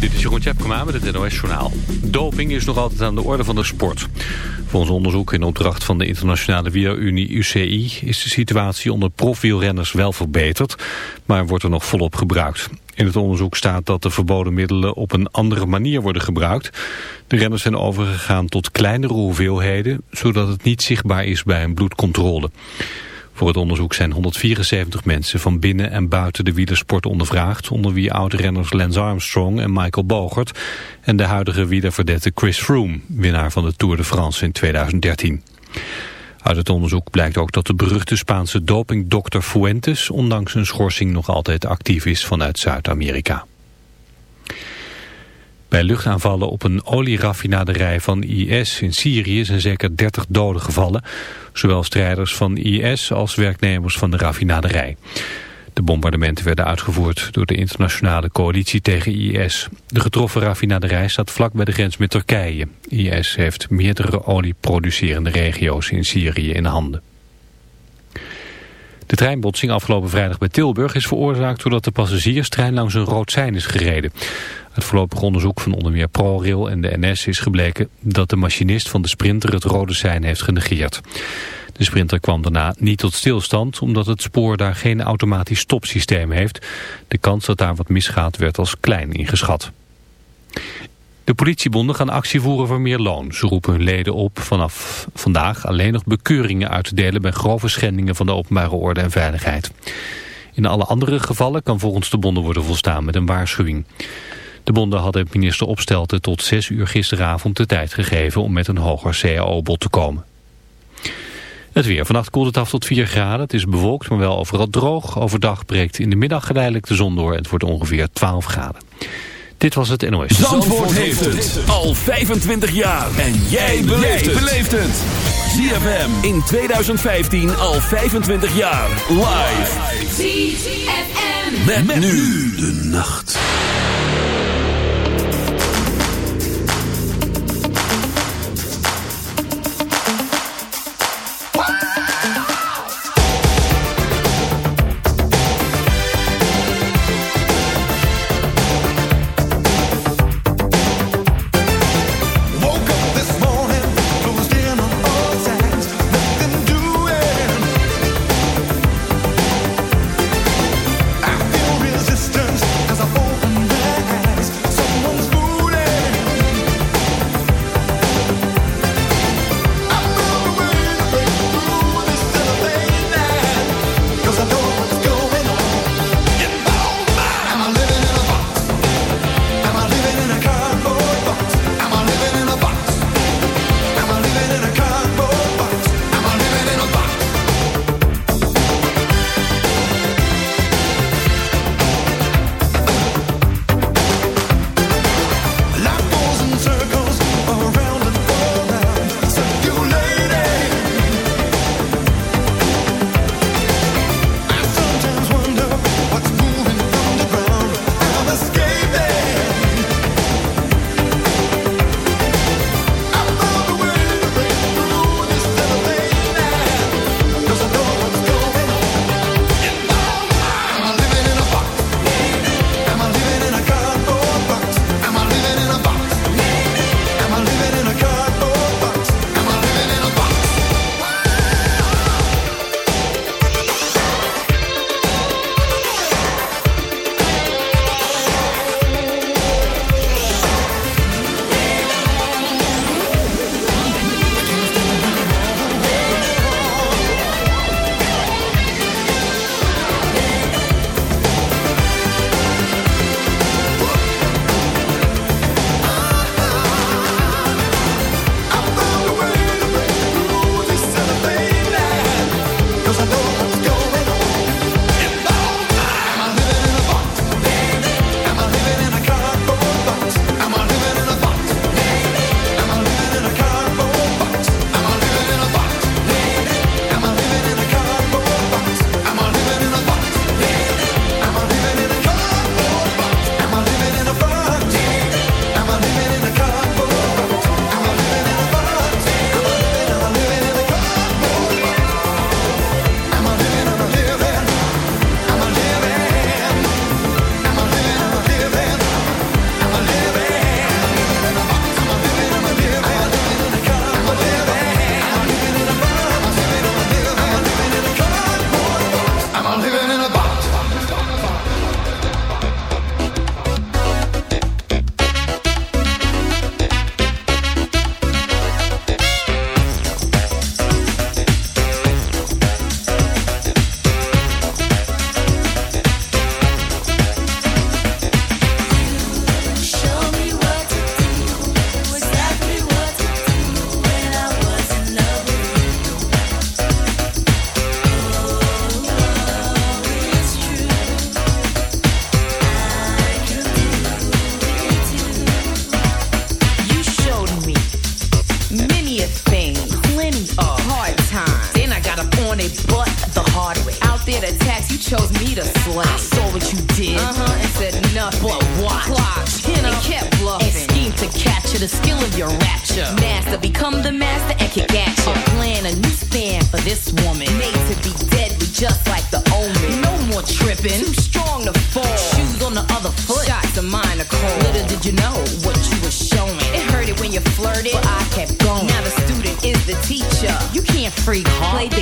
Dit is Jeroen Tjepkema met het NOS Journaal. Doping is nog altijd aan de orde van de sport. Volgens onderzoek in opdracht van de internationale wielerunie UCI... is de situatie onder profwielrenners wel verbeterd... maar wordt er nog volop gebruikt. In het onderzoek staat dat de verboden middelen op een andere manier worden gebruikt. De renners zijn overgegaan tot kleinere hoeveelheden... zodat het niet zichtbaar is bij een bloedcontrole. Voor het onderzoek zijn 174 mensen van binnen en buiten de wielersport ondervraagd, onder wie oud-renners Lance Armstrong en Michael Bogert en de huidige wielerverdette Chris Froome, winnaar van de Tour de France in 2013. Uit het onderzoek blijkt ook dat de beruchte Spaanse dopingdokter Fuentes ondanks een schorsing nog altijd actief is vanuit Zuid-Amerika. Bij luchtaanvallen op een olieraffinaderij van IS in Syrië zijn zeker 30 doden gevallen. Zowel strijders van IS als werknemers van de raffinaderij. De bombardementen werden uitgevoerd door de internationale coalitie tegen IS. De getroffen raffinaderij staat vlak bij de grens met Turkije. IS heeft meerdere olieproducerende regio's in Syrië in handen. De treinbotsing afgelopen vrijdag bij Tilburg is veroorzaakt doordat de passagierstrein langs een rood sein is gereden. Het voorlopig onderzoek van onder meer ProRail en de NS is gebleken dat de machinist van de Sprinter het rode sein heeft genegeerd. De Sprinter kwam daarna niet tot stilstand omdat het spoor daar geen automatisch stopsysteem heeft. De kans dat daar wat misgaat werd als klein ingeschat. De politiebonden gaan actie voeren voor meer loon. Ze roepen hun leden op vanaf vandaag alleen nog bekeuringen uit te delen bij grove schendingen van de openbare orde en veiligheid. In alle andere gevallen kan volgens de bonden worden volstaan met een waarschuwing. De bonden hadden minister Opstelten tot 6 uur gisteravond de tijd gegeven om met een hoger CAO-bod te komen. Het weer. Vannacht koelt het af tot 4 graden. Het is bewolkt, maar wel overal droog. Overdag breekt in de middag geleidelijk de zon door. Het wordt ongeveer 12 graden. Dit was het NOS. Zandvoort, Zandvoort heeft het al 25 jaar. En jij beleeft het. ZFM in 2015 al 25 jaar. Live. ZFM. Met, met nu de nacht.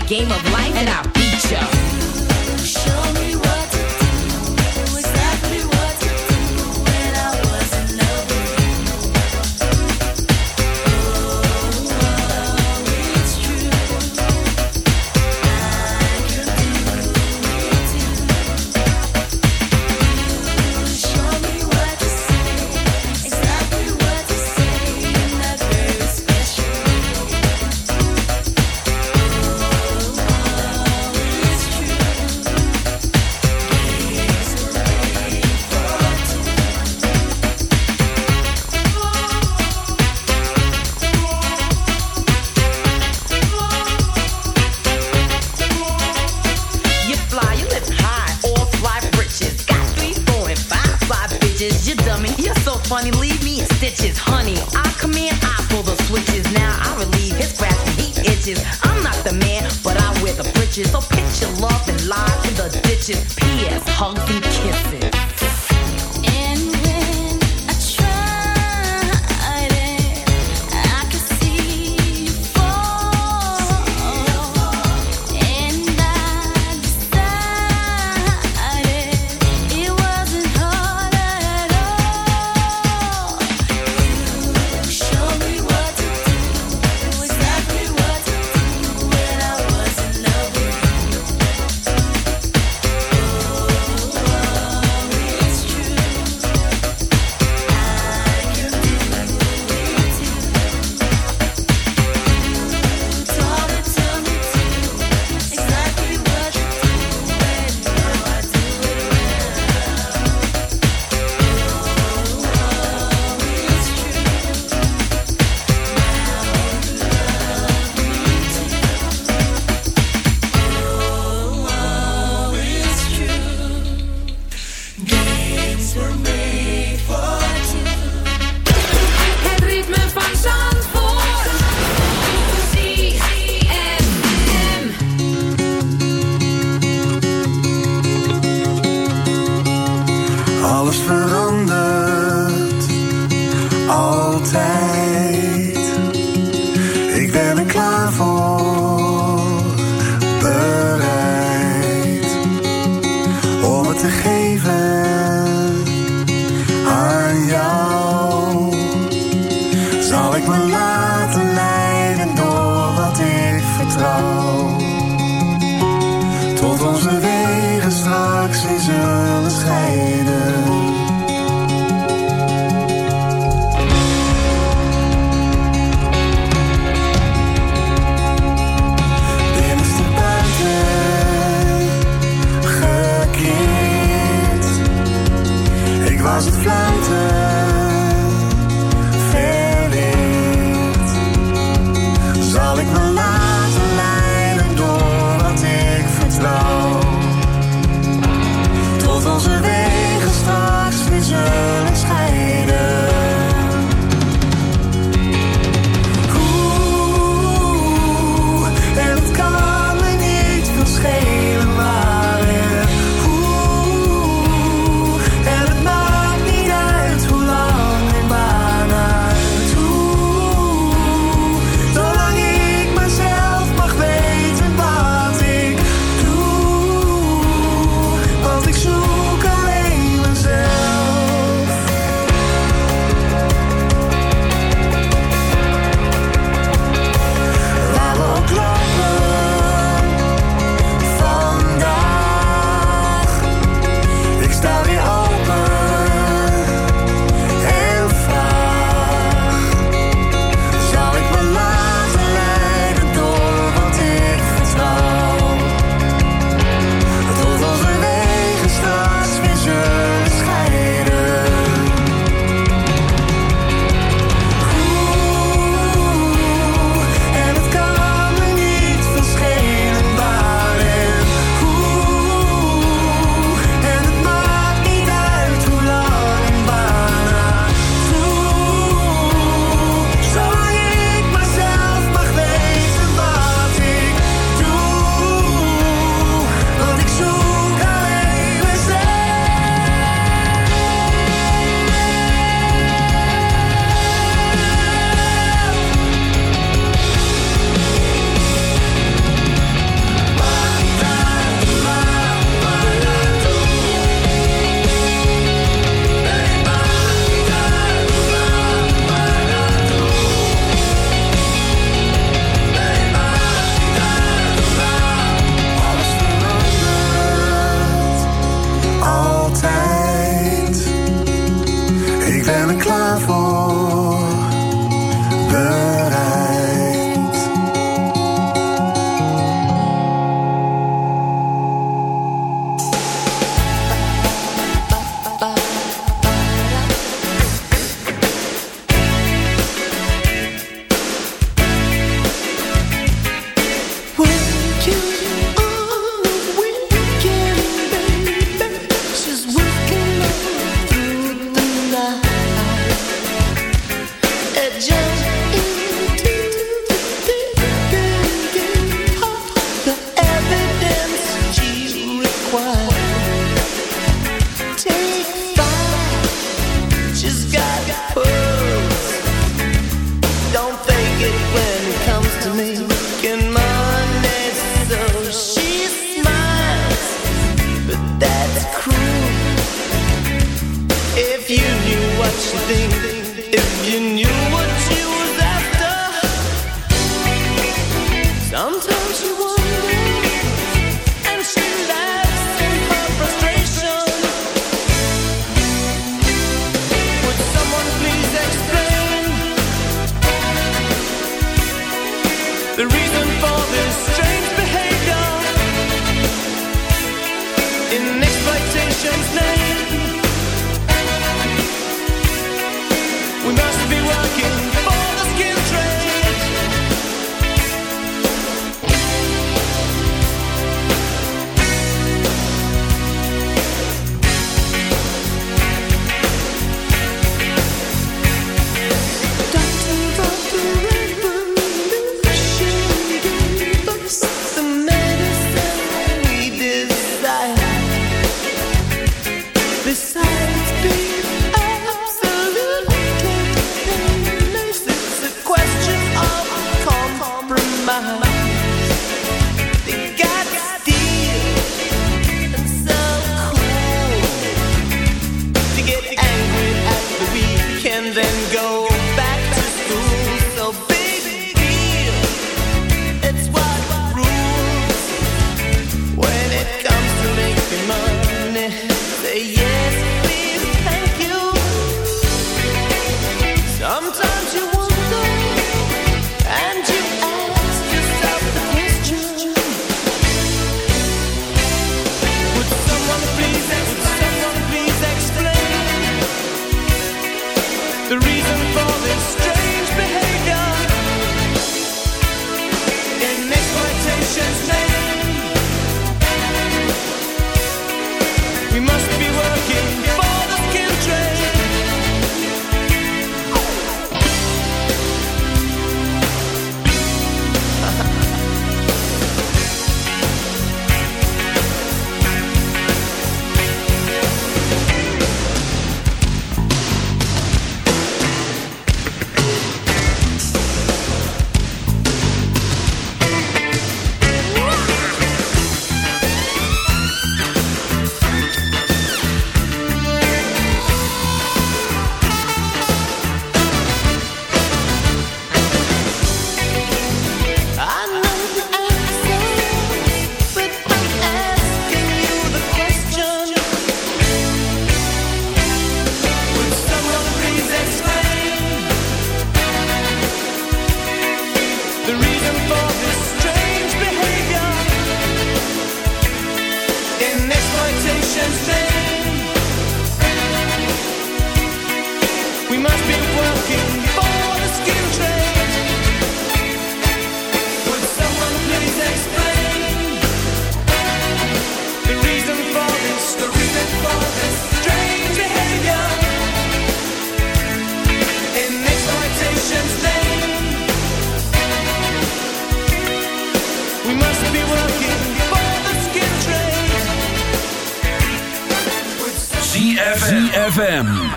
Game of life. And I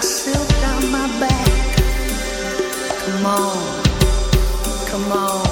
silk on my back. Come on, come on.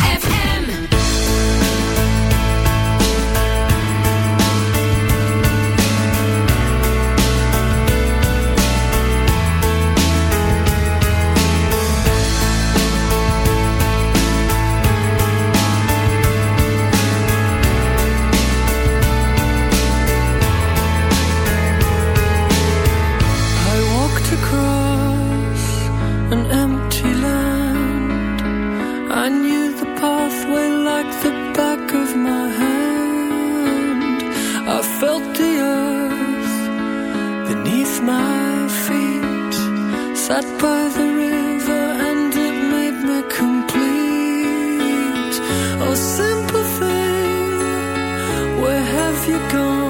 if you're gone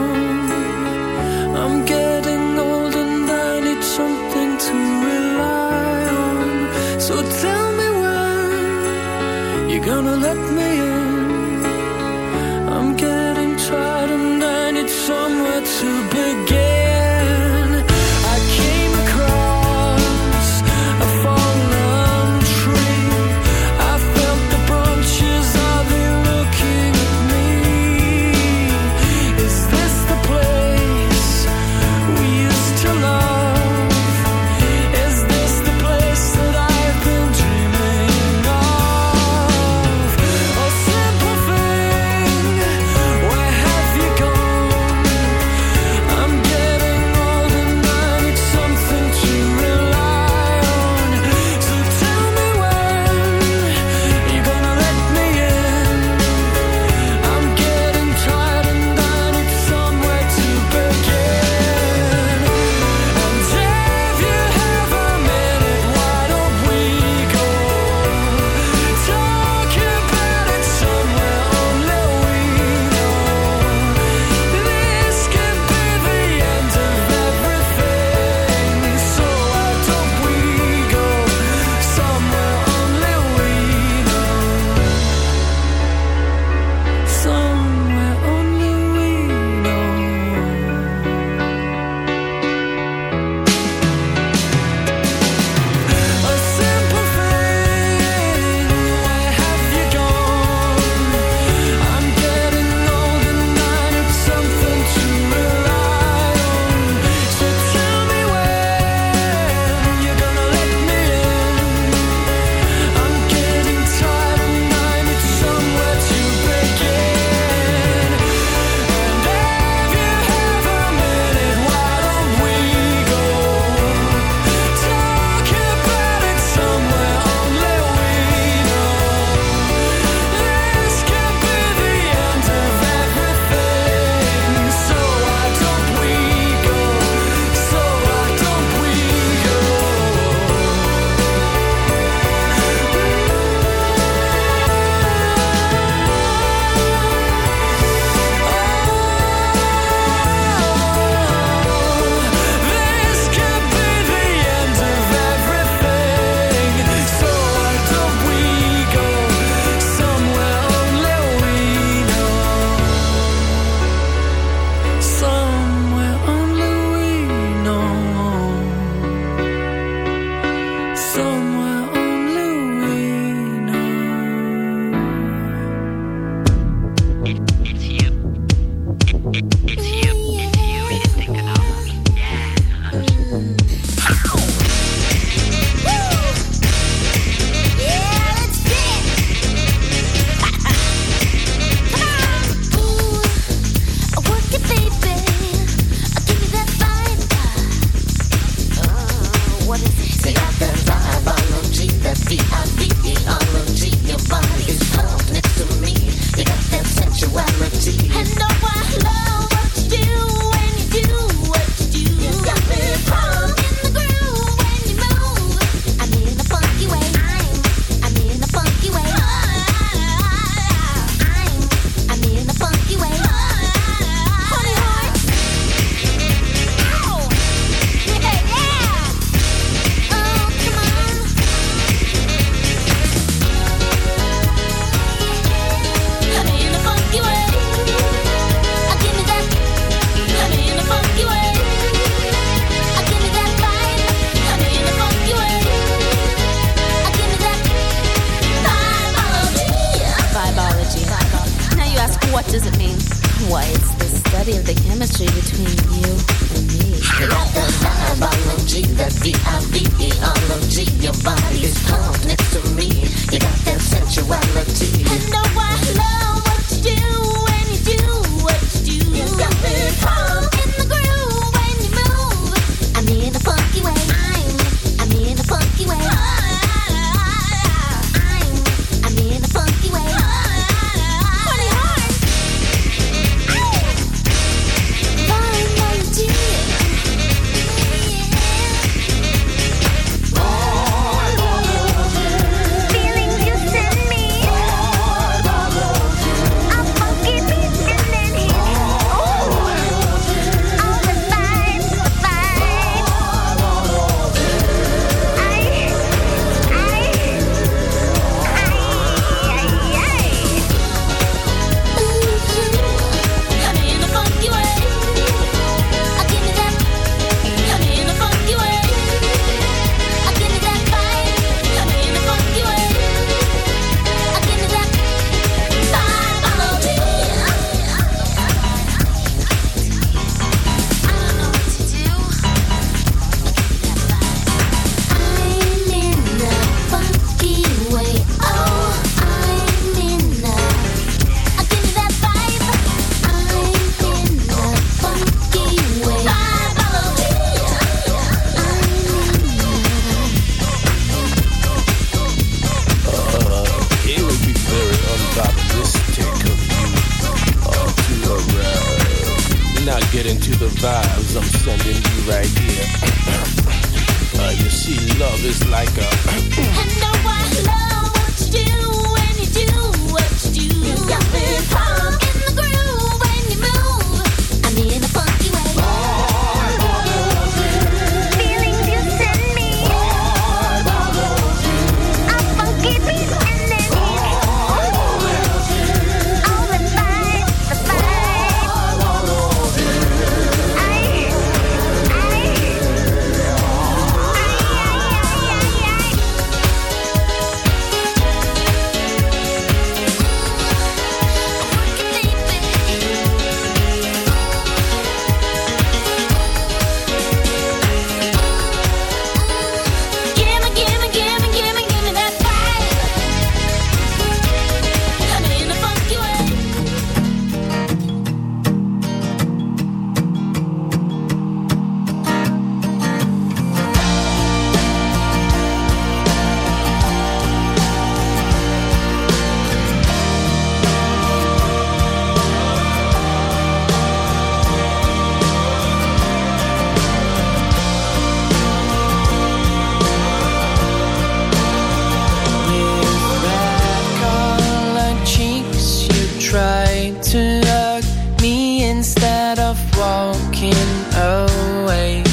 walking away.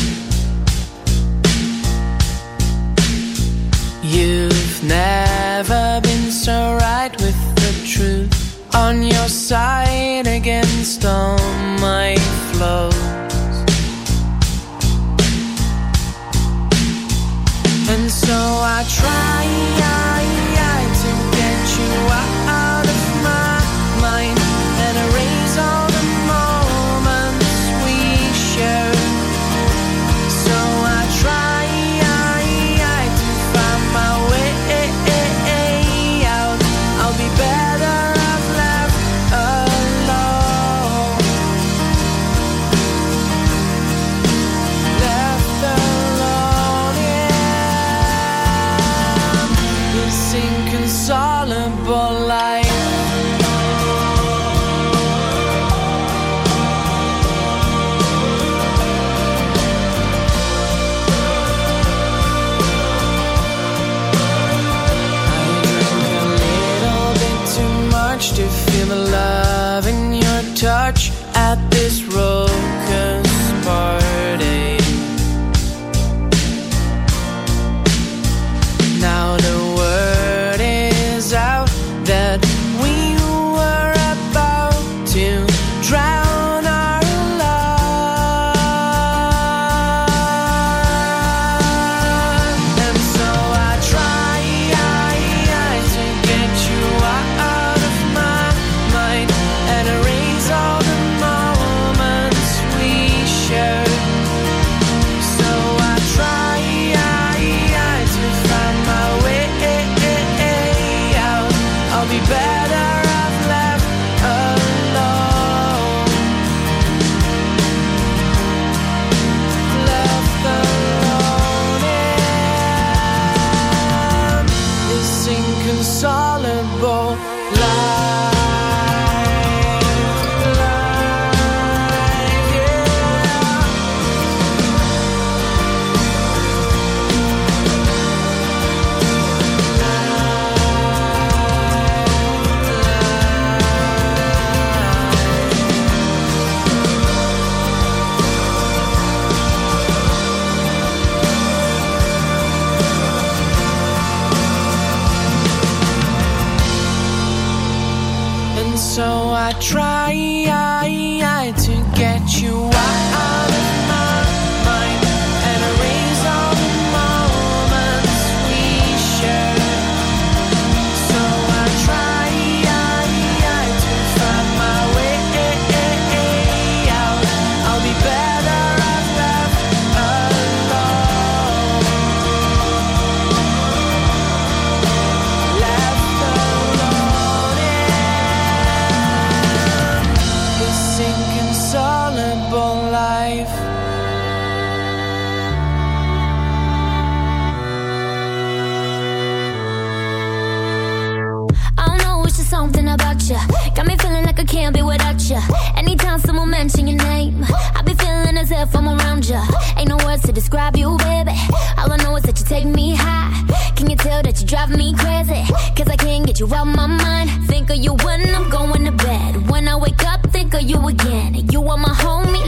You've never been so right with the truth on your side against all my flaws. You are my homie.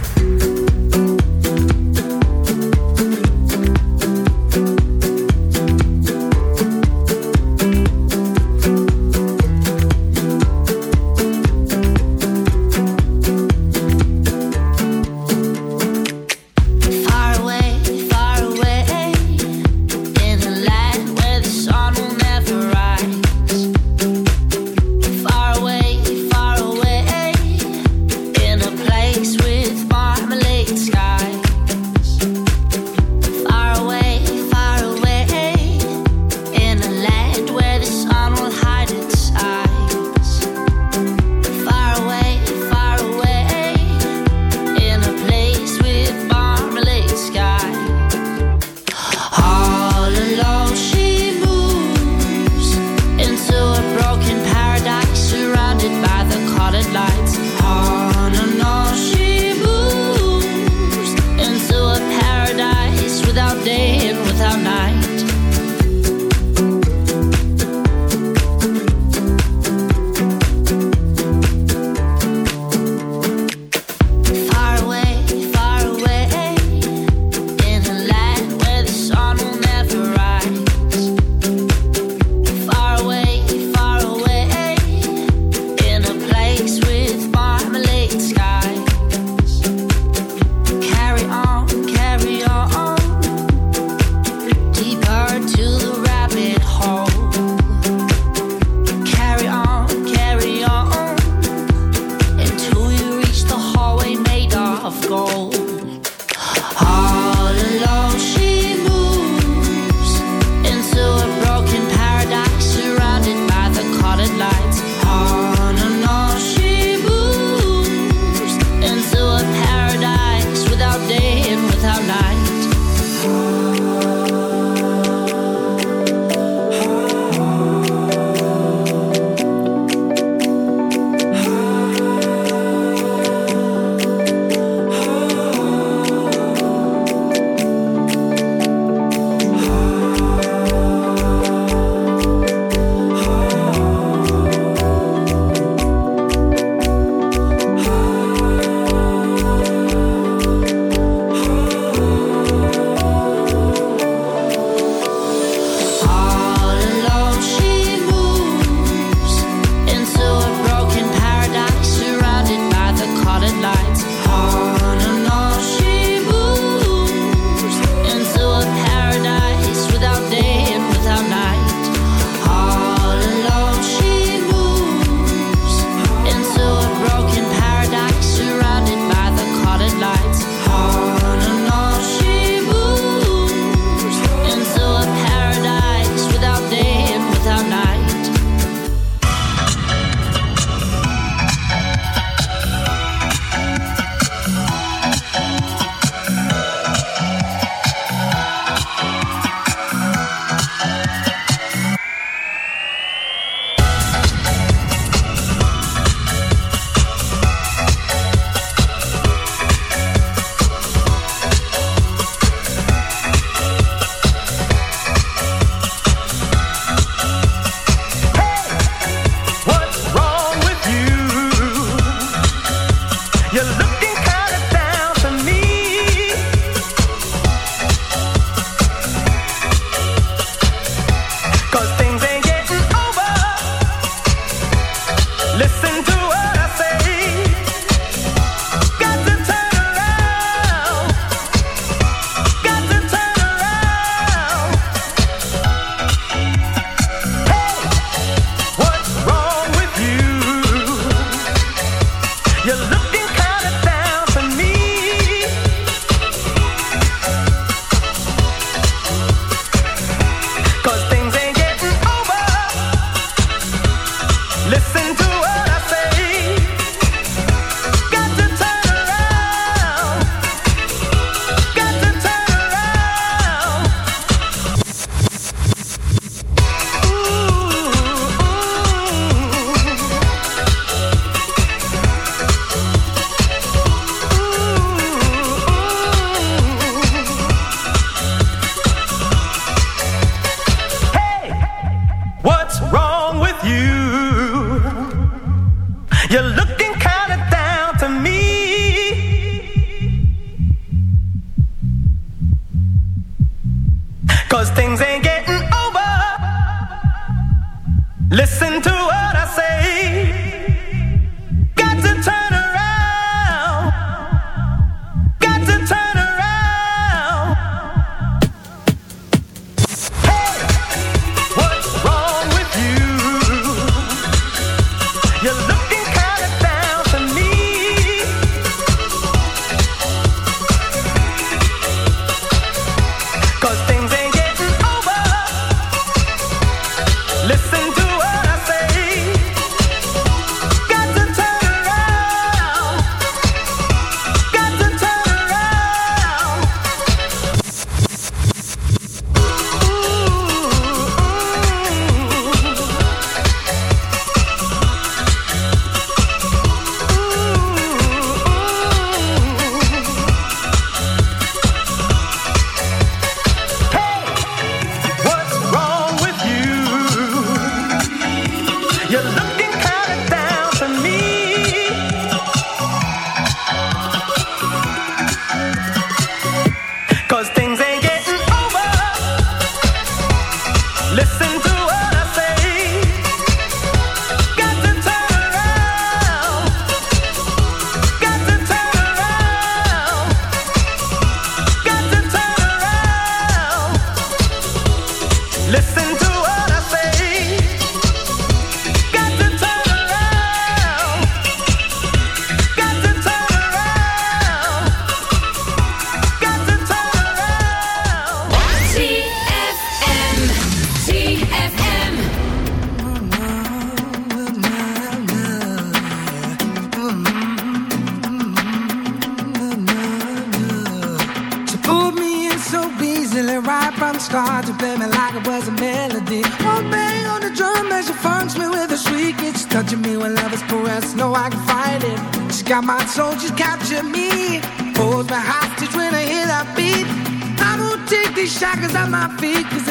shackles at my feet. Cause